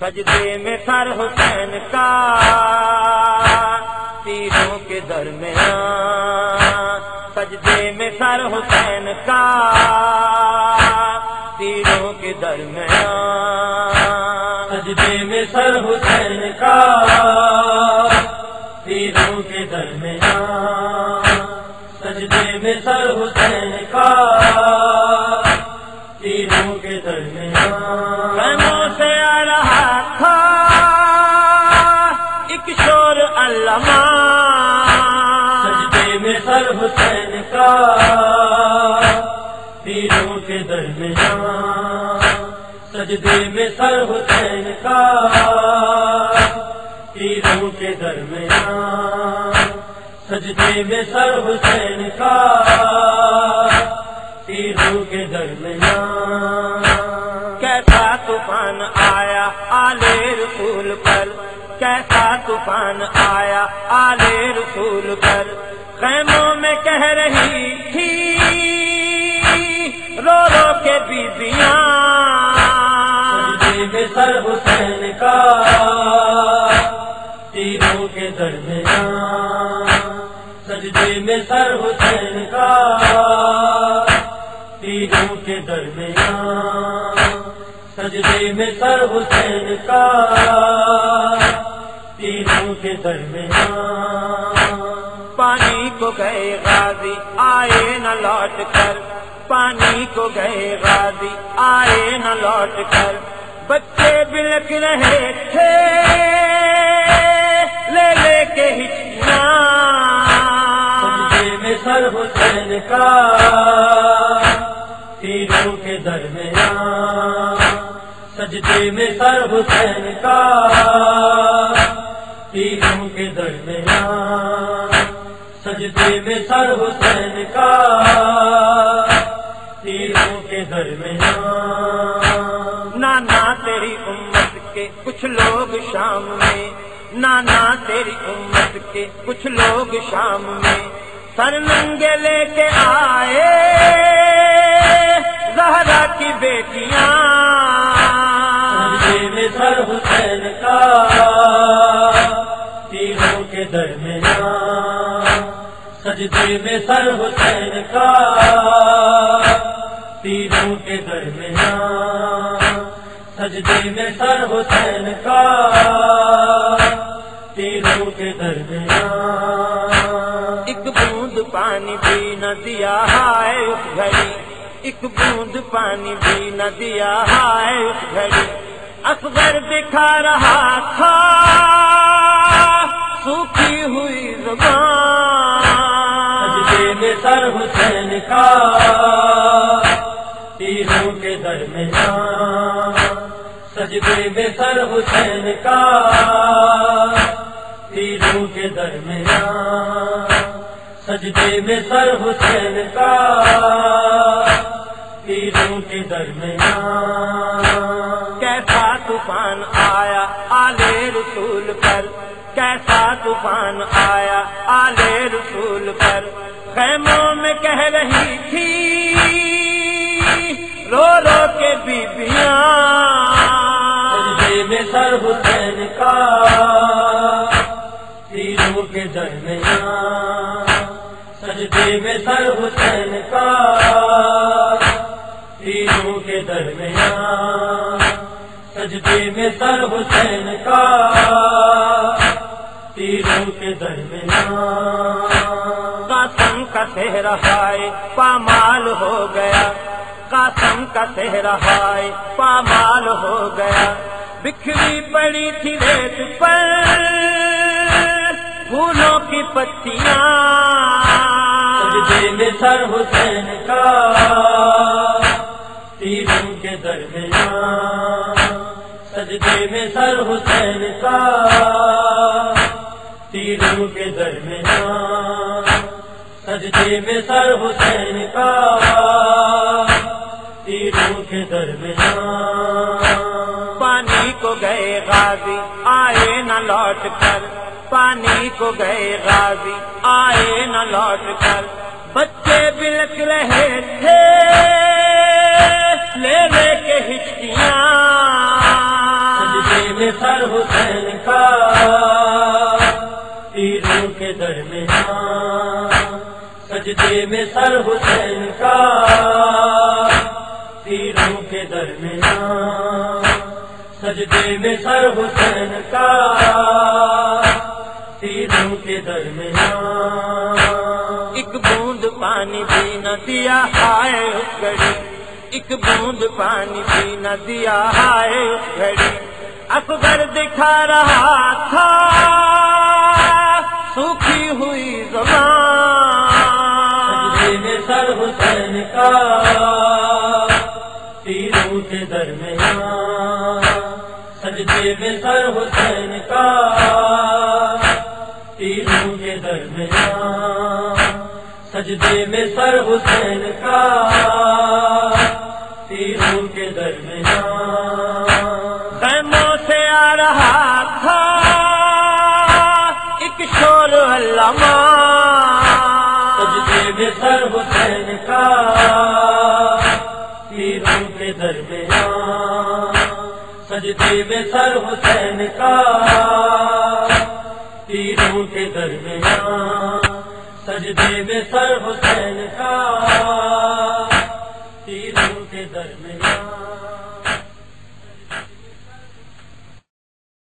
سجدے میں سر حسین کا تیروں کے درمیان سجدے میں سر حسین کا تیروں کے درمیان سجدے میں سر حسین کا تیروں کے درمیان سجدے میں سر حسین کا تیروں کے درمیان حسین کا تیروں کے درمیان سجدے میں سر حسین کا تیروں کے درمیان سجدے میں سر حسین کا تیروں کے درمیان کیسا طوفان آیا آلے رسول پر؟ کیسا طوفان آیا آلے رسول پر؟ خیموں میں کہہ رہی تھی، رو رو کے بیبیاں۔ میں سر حسین کا تیروں کے درمیان۔ سجدے میں سر حسین کا تیروں کے درمیان۔ سجدے میں سر حسین کا تیروں کے درمیان۔ پانی کو گئے غازی، آئے نہ لوٹ کر۔ پانی کو گئے غازی، آئے نہ لوٹ کر۔ بچے بلک رہے تھے، لے لے کے ہچکیاں سجدے میں سر حسین کا تیروں کے درمیان۔ سجدے میں سر حسین کا میں سر حسین کا، تیروں کے درمیان۔ نانا تیری امت کے کچھ لوگ شام میں، نانا تیری امت کے کچھ لوگ شام میں۔ سر ننگے لے کے آئے۔ سجدے میں سر حسین کا تیروں کے درمیان سجدے میں سر حسین کا تیروں کے درمیان۔ ایک بوند پانی بھی نہ دیا ہے اس گھڑی ایک بوند پانی بھی نہ دیا ہے اس گھڑی اصغر دکھا رہا تھا۔ میں سر حسین کا، تیروں کے درمیان سجدے میں سر حسین کا، تیروں کے درمیان کیسا طوفان آیا آلے رسول پر؟ کیسا طوفان آیا آلے رسول پر؟ خیموں میں کہہ رہی تھی سجدے میں سر حسین کا تیروں کے درمیان۔ سجدے میں سر حسین کا تیروں کے درمیان۔ قاسم کا سہرا ہائے، پامال ہو گیا۔ قاسم کا سہرا ہائے، پامال ہو گیا۔ بکھری پڑی تھی ریت پر، پھولوں کی پتیاں حسین کا تیروں کے درمیان سجدے میں سر حسین کا، تیروں کے درمیان سجدے میں سر حسین کا، تیروں کے درمیان۔ پانی کو گئے غازی، آئے نہ لوٹ کر۔ پانی کو گئے غازی، آئے نہ لوٹ کر۔ بچے بلک رہے تھے لے لے کے ہچکیاں۔ میں سر حسین کا تیروں کے درمیان۔ سجدے میں سر حسین کا تیروں کے درمیان۔ سجدے میں سر حسین کا تیروں کے درمیان۔ ایک بوند پانی بھی نہ دیا ہائے گھڑی۔ ایک بوند پانی بھی نہ دیا ہائے گھڑی۔ اکبر دکھا رہا تھا، سوکھی ہوئی زبان۔ میں سر حسین کا، تیروں کے درمیان۔ سجدے میں سر حسین کا، تیروں کے درمیان۔ سجدے میں سر حسین کا، تیروں کے درمیان۔ خیموں سے آ رہا تھا، ایک شور علامہ۔ سجدے میں سر حسین کا، تیروں کے درمیان۔ سجدے میں سر حسین کا، تیروں کے درمیان۔ سجدے میں سر حسین کا تیروں کے درمیان